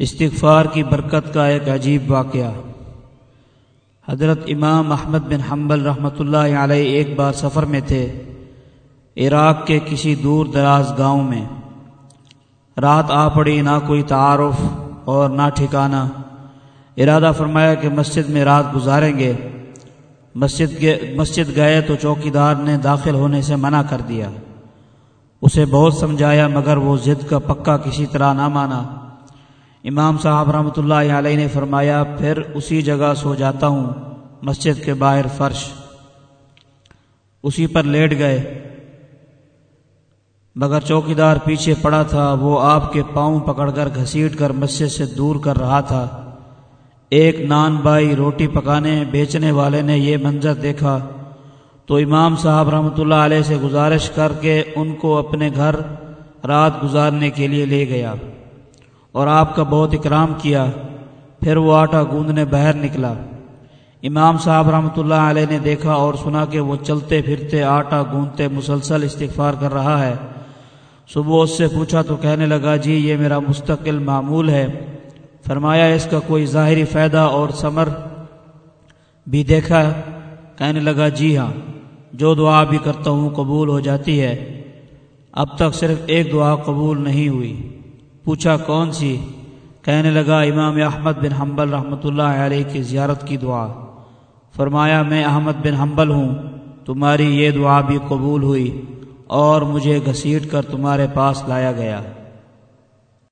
استغفار کی برکت کا ایک عجیب واقعہ۔ حضرت امام احمد بن حنبل رحمۃ اللہ علیہ ایک بار سفر میں تھے، عراق کے کسی دور دراز گاؤں میں۔ رات آ پڑی، نہ کوئی تعارف اور نہ ٹھکانہ۔ ارادہ فرمایا کہ مسجد میں رات گزاریں گے۔ مسجد مسجد گئے تو چوکی دار نے داخل ہونے سے منع کر دیا۔ اسے بہت سمجھایا، مگر وہ ضد کا پکا کسی طرح نہ مانا۔ امام صاحب رحمۃ اللہ علیہ نے فرمایا، پھر اسی جگہ سو جاتا ہوں، مسجد کے باہر فرش۔ اسی پر لیٹ گئے۔ مگر چوکی دار پیچھے پڑا تھا، وہ آپ کے پاؤں پکڑ کر گھسیٹ کر مسجد سے دور کر رہا تھا۔ ایک نان بائی روٹی پکانے، بیچنے والے نے یہ منظر دیکھا۔ تو امام صاحب رحمۃ اللہ علیہ سے گزارش کر کے ان کو اپنے گھر رات گزارنے کے لیے لے گیا۔ اور آپ کا بہت اکرام کیا، پھر وہ آٹا گوندنے بہر نکلا۔ امام صاحب رحمۃ اللہ علیہ نے دیکھا اور سنا کہ وہ چلتے پھرتے آٹا گوندتے مسلسل استغفار کر رہا ہے۔ صبح اس سے پوچھا تو کہنے لگا جی یہ میرا مستقل معمول ہے۔ فرمایا، اس کا کوئی ظاہری فائدہ اور ثمر بھی دیکھا؟ کہنے لگا جی ہاں جو دعا بھی کرتا ہوں قبول ہو جاتی ہے۔ اب تک صرف ایک دعا قبول نہیں ہوئی۔ پوچھا کون سی؟ کہنے لگا، امام احمد بن حنبل رحمۃ اللہ علیہ کی زیارت کی دعا۔ فرمایا، میں احمد بن حنبل ہوں، تمہاری یہ دعا بھی قبول ہوئی اور مجھے گھسیٹ کر تمہارے پاس لایا گیا۔